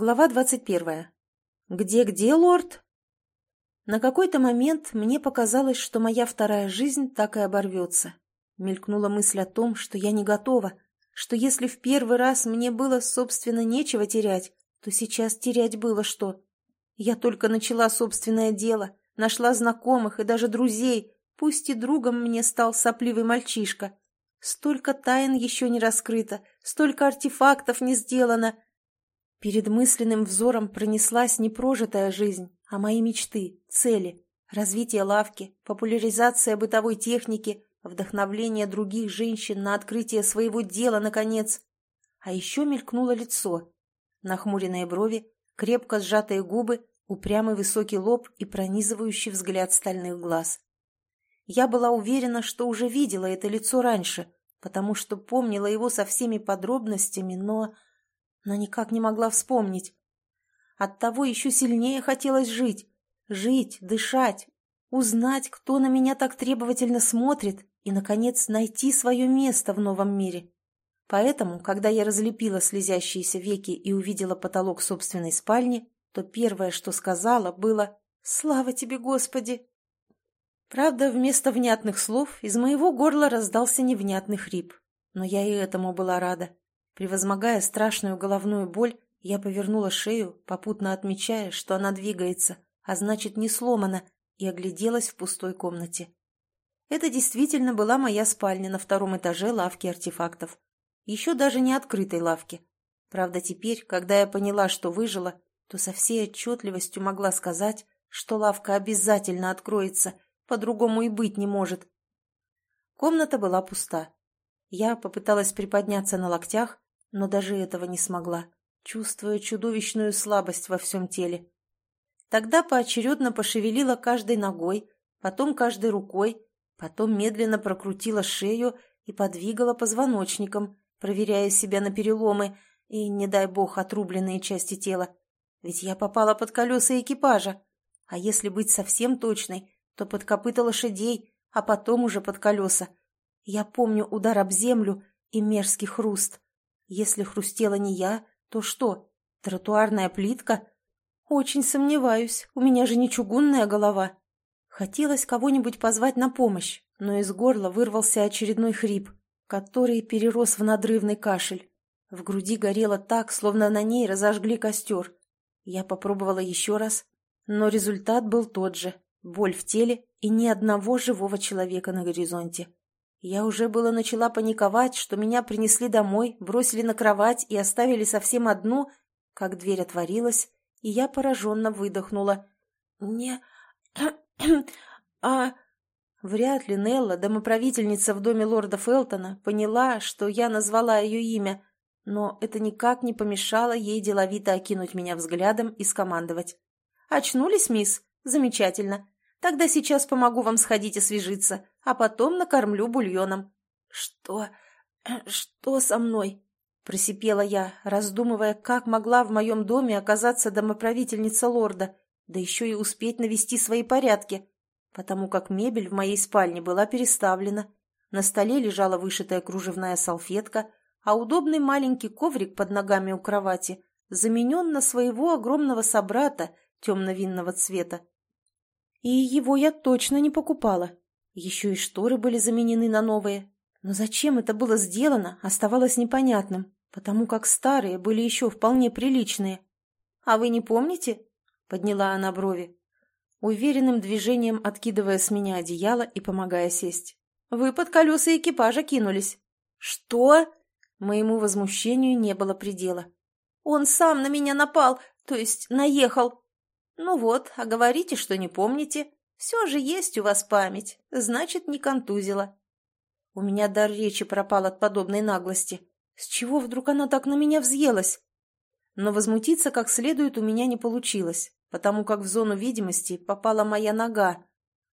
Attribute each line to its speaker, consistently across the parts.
Speaker 1: Глава двадцать первая. «Где-где, лорд?» На какой-то момент мне показалось, что моя вторая жизнь так и оборвется. Мелькнула мысль о том, что я не готова, что если в первый раз мне было, собственно, нечего терять, то сейчас терять было что. Я только начала собственное дело, нашла знакомых и даже друзей, пусть и другом мне стал сопливый мальчишка. Столько тайн еще не раскрыто, столько артефактов не сделано — Перед мысленным взором пронеслась не прожитая жизнь, а мои мечты, цели, развитие лавки, популяризация бытовой техники, вдохновление других женщин на открытие своего дела, наконец. А еще мелькнуло лицо. Нахмуренные брови, крепко сжатые губы, упрямый высокий лоб и пронизывающий взгляд стальных глаз. Я была уверена, что уже видела это лицо раньше, потому что помнила его со всеми подробностями, но но никак не могла вспомнить. Оттого еще сильнее хотелось жить. Жить, дышать, узнать, кто на меня так требовательно смотрит, и, наконец, найти свое место в новом мире. Поэтому, когда я разлепила слезящиеся веки и увидела потолок собственной спальни, то первое, что сказала, было «Слава тебе, Господи!». Правда, вместо внятных слов из моего горла раздался невнятный хрип, но я и этому была рада. Превозмогая страшную головную боль, я повернула шею, попутно отмечая, что она двигается, а значит не сломана, и огляделась в пустой комнате. Это действительно была моя спальня на втором этаже лавки артефактов. Еще даже не открытой лавки. Правда, теперь, когда я поняла, что выжила, то со всей отчетливостью могла сказать, что лавка обязательно откроется, по-другому и быть не может. Комната была пуста. Я попыталась приподняться на локтях, но даже этого не смогла, чувствуя чудовищную слабость во всем теле. Тогда поочередно пошевелила каждой ногой, потом каждой рукой, потом медленно прокрутила шею и подвигала позвоночником, проверяя себя на переломы и, не дай бог, отрубленные части тела. Ведь я попала под колеса экипажа. А если быть совсем точной, то под копыта лошадей, а потом уже под колеса. Я помню удар об землю и мерзкий хруст. Если хрустела не я, то что? Тротуарная плитка? Очень сомневаюсь, у меня же не чугунная голова. Хотелось кого-нибудь позвать на помощь, но из горла вырвался очередной хрип, который перерос в надрывный кашель. В груди горело так, словно на ней разожгли костер. Я попробовала еще раз, но результат был тот же. Боль в теле и ни одного живого человека на горизонте. Я уже было начала паниковать, что меня принесли домой, бросили на кровать и оставили совсем одну, как дверь отворилась, и я пораженно выдохнула. «Не... а...» Вряд ли Нелла, домоправительница в доме лорда Фелтона, поняла, что я назвала ее имя, но это никак не помешало ей деловито окинуть меня взглядом и скомандовать. «Очнулись, мисс? Замечательно. Тогда сейчас помогу вам сходить освежиться, а потом накормлю бульоном». «Что? Что со мной?» – просипела я, раздумывая, как могла в моем доме оказаться домоправительница лорда, да еще и успеть навести свои порядки, потому как мебель в моей спальне была переставлена. На столе лежала вышитая кружевная салфетка, а удобный маленький коврик под ногами у кровати заменен на своего огромного собрата темно-винного цвета. И его я точно не покупала. Еще и шторы были заменены на новые. Но зачем это было сделано, оставалось непонятным, потому как старые были еще вполне приличные. «А вы не помните?» — подняла она брови, уверенным движением откидывая с меня одеяло и помогая сесть. «Вы под колеса экипажа кинулись». «Что?» Моему возмущению не было предела. «Он сам на меня напал, то есть наехал. «Ну вот, а говорите, что не помните. Все же есть у вас память, значит, не контузила». У меня дар речи пропал от подобной наглости. С чего вдруг она так на меня взъелась? Но возмутиться как следует у меня не получилось, потому как в зону видимости попала моя нога.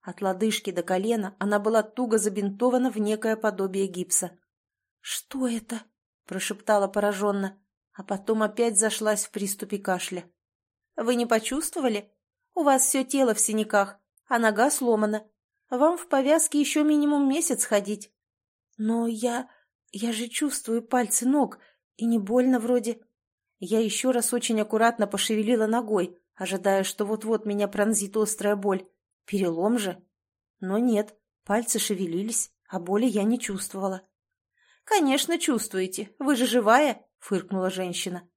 Speaker 1: От лодыжки до колена она была туго забинтована в некое подобие гипса. «Что это?» – прошептала пораженно, а потом опять зашлась в приступе кашля. Вы не почувствовали? У вас все тело в синяках, а нога сломана. Вам в повязке еще минимум месяц ходить. Но я... я же чувствую пальцы ног, и не больно вроде. Я еще раз очень аккуратно пошевелила ногой, ожидая, что вот-вот меня пронзит острая боль. Перелом же? Но нет, пальцы шевелились, а боли я не чувствовала. «Конечно, чувствуете. Вы же живая», — фыркнула женщина.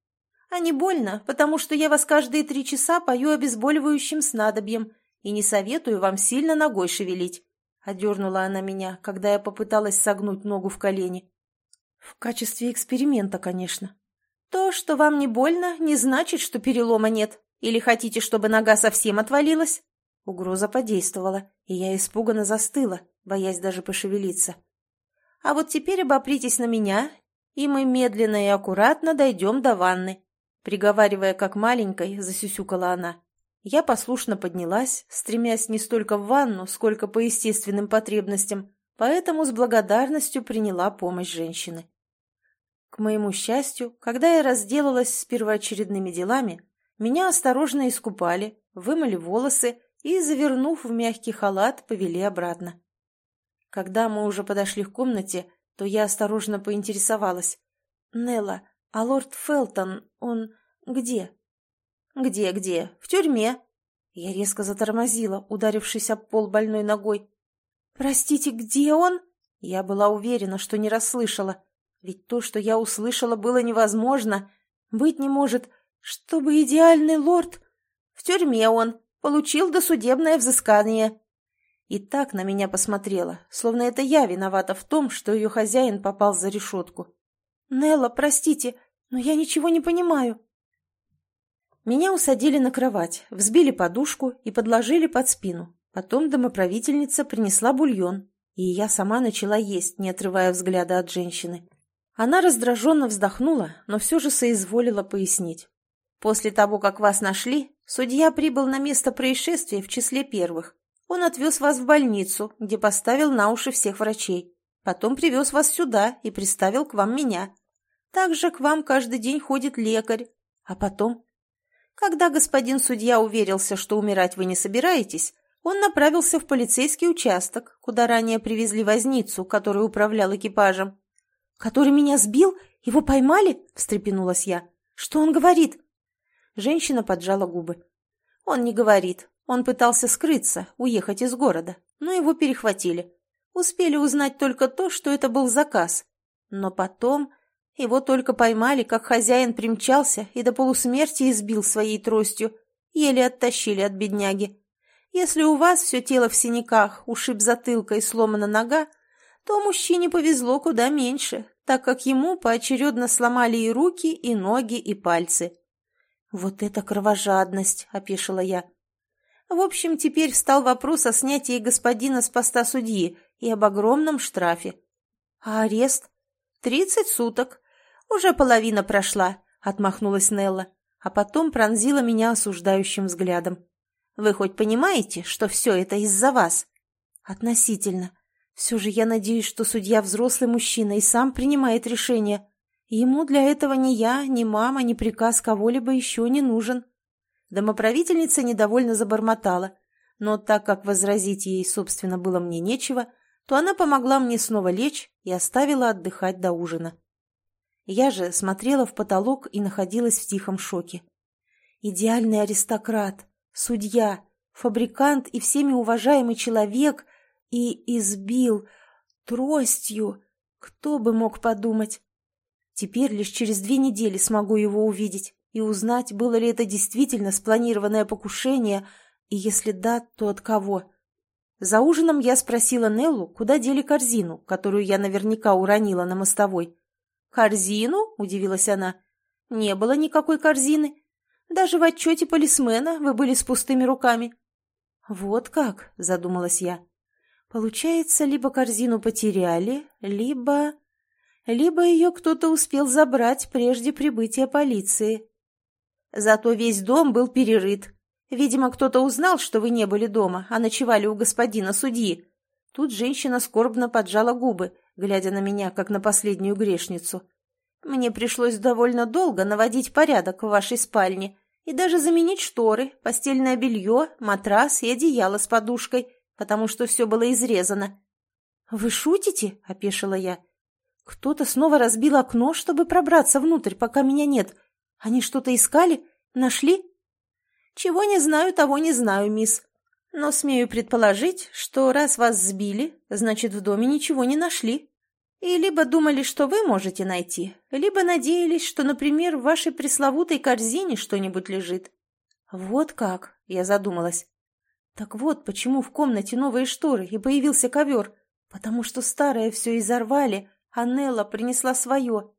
Speaker 1: «А не больно, потому что я вас каждые три часа пою обезболивающим снадобьем и не советую вам сильно ногой шевелить», — одернула она меня, когда я попыталась согнуть ногу в колени. «В качестве эксперимента, конечно». «То, что вам не больно, не значит, что перелома нет. Или хотите, чтобы нога совсем отвалилась?» Угроза подействовала, и я испуганно застыла, боясь даже пошевелиться. А вот теперь обопритесь на меня, и мы медленно и аккуратно дойдем до ванны. Приговаривая как маленькой, засюсюкала она. Я послушно поднялась, стремясь не столько в ванну, сколько по естественным потребностям, поэтому с благодарностью приняла помощь женщины. К моему счастью, когда я разделалась с первоочередными делами, меня осторожно искупали, вымыли волосы и, завернув в мягкий халат, повели обратно. Когда мы уже подошли к комнате, то я осторожно поинтересовалась. «Нелла, а лорд Фелтон, он где?» «Где-где? В тюрьме». Я резко затормозила, ударившись об пол больной ногой. «Простите, где он?» Я была уверена, что не расслышала. Ведь то, что я услышала, было невозможно. Быть не может, чтобы идеальный лорд... В тюрьме он. Получил досудебное взыскание и так на меня посмотрела, словно это я виновата в том, что ее хозяин попал за решетку. «Нелла, простите, но я ничего не понимаю». Меня усадили на кровать, взбили подушку и подложили под спину. Потом домоправительница принесла бульон, и я сама начала есть, не отрывая взгляда от женщины. Она раздраженно вздохнула, но все же соизволила пояснить. «После того, как вас нашли, судья прибыл на место происшествия в числе первых. Он отвез вас в больницу, где поставил на уши всех врачей. Потом привез вас сюда и приставил к вам меня. Также к вам каждый день ходит лекарь. А потом? Когда господин судья уверился, что умирать вы не собираетесь, он направился в полицейский участок, куда ранее привезли возницу, который управлял экипажем. «Который меня сбил? Его поймали?» – встрепенулась я. «Что он говорит?» Женщина поджала губы. «Он не говорит. Он пытался скрыться, уехать из города, но его перехватили. Успели узнать только то, что это был заказ. Но потом его только поймали, как хозяин примчался и до полусмерти избил своей тростью. Еле оттащили от бедняги. Если у вас все тело в синяках, ушиб затылка и сломана нога, то мужчине повезло куда меньше, так как ему поочередно сломали и руки, и ноги, и пальцы. «Вот это кровожадность!» — опешила я. В общем, теперь встал вопрос о снятии господина с поста судьи и об огромном штрафе. А арест? Тридцать суток. Уже половина прошла, отмахнулась Нелла, а потом пронзила меня осуждающим взглядом. Вы хоть понимаете, что все это из-за вас? Относительно. Все же я надеюсь, что судья взрослый мужчина и сам принимает решение. Ему для этого ни я, ни мама, ни приказ кого-либо еще не нужен. Домоправительница недовольно забормотала, но так как возразить ей, собственно, было мне нечего, то она помогла мне снова лечь и оставила отдыхать до ужина. Я же смотрела в потолок и находилась в тихом шоке. Идеальный аристократ, судья, фабрикант и всеми уважаемый человек и избил тростью. Кто бы мог подумать? Теперь лишь через две недели смогу его увидеть и узнать, было ли это действительно спланированное покушение, и если да, то от кого. За ужином я спросила Неллу, куда дели корзину, которую я наверняка уронила на мостовой. «Корзину?» – удивилась она. «Не было никакой корзины. Даже в отчете полисмена вы были с пустыми руками». «Вот как?» – задумалась я. «Получается, либо корзину потеряли, либо...» «Либо ее кто-то успел забрать прежде прибытия полиции». Зато весь дом был перерыт. Видимо, кто-то узнал, что вы не были дома, а ночевали у господина судьи. Тут женщина скорбно поджала губы, глядя на меня, как на последнюю грешницу. Мне пришлось довольно долго наводить порядок в вашей спальне и даже заменить шторы, постельное белье, матрас и одеяло с подушкой, потому что все было изрезано. «Вы шутите?» — опешила я. «Кто-то снова разбил окно, чтобы пробраться внутрь, пока меня нет. Они что-то искали? Нашли?» «Чего не знаю, того не знаю, мисс. Но смею предположить, что раз вас сбили, значит, в доме ничего не нашли. И либо думали, что вы можете найти, либо надеялись, что, например, в вашей пресловутой корзине что-нибудь лежит. Вот как, я задумалась. Так вот, почему в комнате новые шторы и появился ковер. Потому что старое все изорвали, а Нелла принесла свое.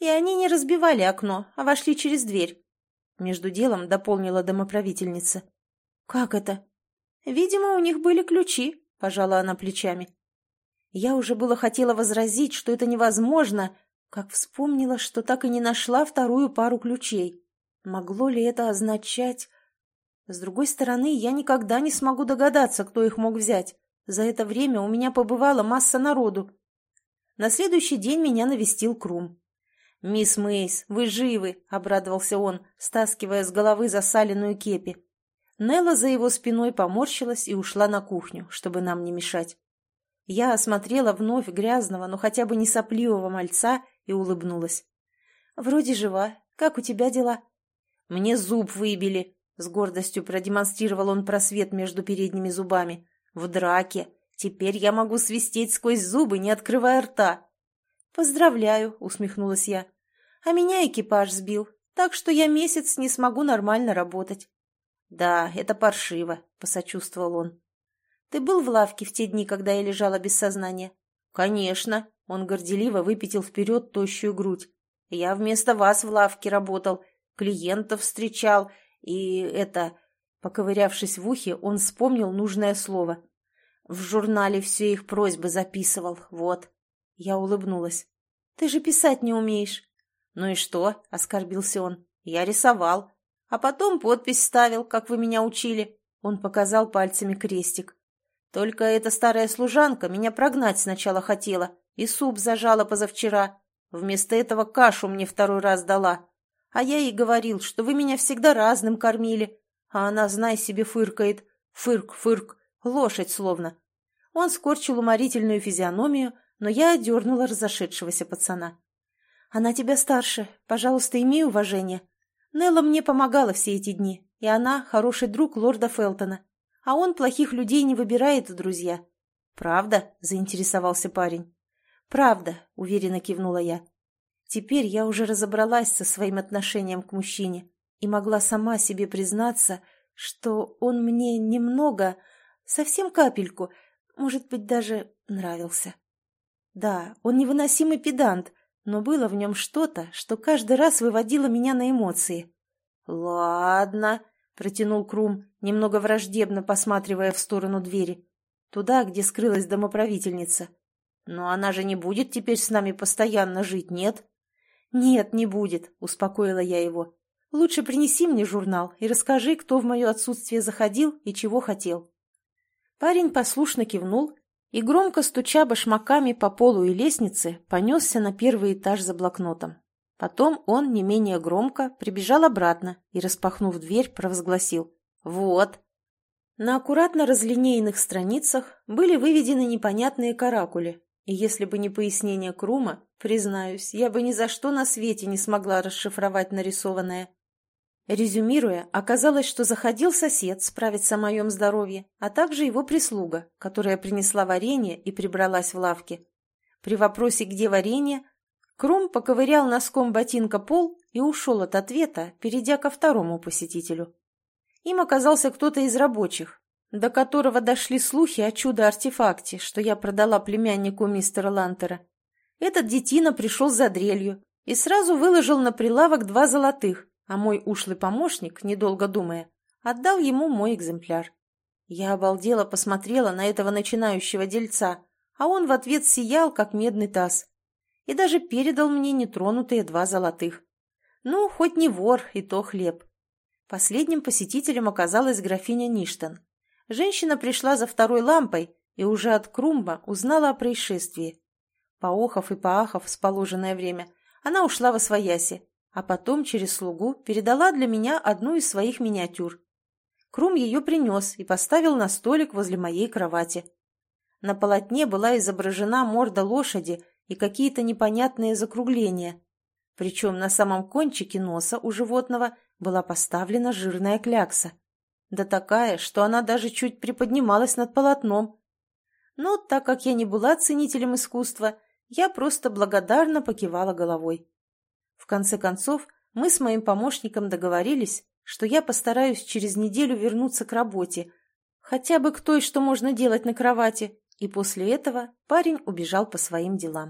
Speaker 1: И они не разбивали окно, а вошли через дверь. Между делом дополнила домоправительница. «Как это?» «Видимо, у них были ключи», — пожала она плечами. Я уже было хотела возразить, что это невозможно, как вспомнила, что так и не нашла вторую пару ключей. Могло ли это означать... С другой стороны, я никогда не смогу догадаться, кто их мог взять. За это время у меня побывала масса народу. На следующий день меня навестил Крум. «Мисс Мейс, вы живы!» — обрадовался он, стаскивая с головы засаленную кепи. Нелла за его спиной поморщилась и ушла на кухню, чтобы нам не мешать. Я осмотрела вновь грязного, но хотя бы не сопливого мальца и улыбнулась. «Вроде жива. Как у тебя дела?» «Мне зуб выбили», — с гордостью продемонстрировал он просвет между передними зубами. «В драке. Теперь я могу свистеть сквозь зубы, не открывая рта». «Поздравляю», — усмехнулась я. «А меня экипаж сбил, так что я месяц не смогу нормально работать». «Да, это паршиво», — посочувствовал он. «Ты был в лавке в те дни, когда я лежала без сознания?» «Конечно», — он горделиво выпятил вперед тощую грудь. «Я вместо вас в лавке работал, клиентов встречал, и это...» Поковырявшись в ухе, он вспомнил нужное слово. «В журнале все их просьбы записывал, вот». Я улыбнулась. «Ты же писать не умеешь». «Ну и что?» — оскорбился он. «Я рисовал. А потом подпись ставил, как вы меня учили. Он показал пальцами крестик. Только эта старая служанка меня прогнать сначала хотела и суп зажала позавчера. Вместо этого кашу мне второй раз дала. А я ей говорил, что вы меня всегда разным кормили. А она, знай себе, фыркает. Фырк, фырк, лошадь словно. Он скорчил уморительную физиономию, но я одернула разошедшегося пацана. «Она тебя старше. Пожалуйста, имей уважение. Нелла мне помогала все эти дни, и она хороший друг лорда Фелтона. А он плохих людей не выбирает друзья. «Правда?» – заинтересовался парень. «Правда», – уверенно кивнула я. Теперь я уже разобралась со своим отношением к мужчине и могла сама себе признаться, что он мне немного, совсем капельку, может быть, даже нравился. Да, он невыносимый педант, но было в нем что-то, что каждый раз выводило меня на эмоции. «Ладно», — протянул Крум, немного враждебно посматривая в сторону двери, туда, где скрылась домоправительница. «Но она же не будет теперь с нами постоянно жить, нет?» «Нет, не будет», — успокоила я его. «Лучше принеси мне журнал и расскажи, кто в мое отсутствие заходил и чего хотел». Парень послушно кивнул и, громко стуча башмаками по полу и лестнице, понесся на первый этаж за блокнотом. Потом он, не менее громко, прибежал обратно и, распахнув дверь, провозгласил «Вот». На аккуратно разлинейных страницах были выведены непонятные каракули, и если бы не пояснение Крума, признаюсь, я бы ни за что на свете не смогла расшифровать нарисованное. Резюмируя, оказалось, что заходил сосед справиться о моем здоровье, а также его прислуга, которая принесла варенье и прибралась в лавке. При вопросе «где варенье?» Крум поковырял носком ботинка пол и ушел от ответа, перейдя ко второму посетителю. Им оказался кто-то из рабочих, до которого дошли слухи о чудо-артефакте, что я продала племяннику мистера Лантера. Этот детина пришел за дрелью и сразу выложил на прилавок два золотых, а мой ушлый помощник, недолго думая, отдал ему мой экземпляр. Я обалдела посмотрела на этого начинающего дельца, а он в ответ сиял, как медный таз, и даже передал мне нетронутые два золотых. Ну, хоть не вор, и то хлеб. Последним посетителем оказалась графиня Ништон. Женщина пришла за второй лампой и уже от Крумба узнала о происшествии. Поохов и поахов с положенное время, она ушла во свояси, а потом через слугу передала для меня одну из своих миниатюр. Крум ее принес и поставил на столик возле моей кровати. На полотне была изображена морда лошади и какие-то непонятные закругления. Причем на самом кончике носа у животного была поставлена жирная клякса. Да такая, что она даже чуть приподнималась над полотном. Но так как я не была ценителем искусства, я просто благодарно покивала головой. В конце концов, мы с моим помощником договорились, что я постараюсь через неделю вернуться к работе, хотя бы к той, что можно делать на кровати, и после этого парень убежал по своим делам.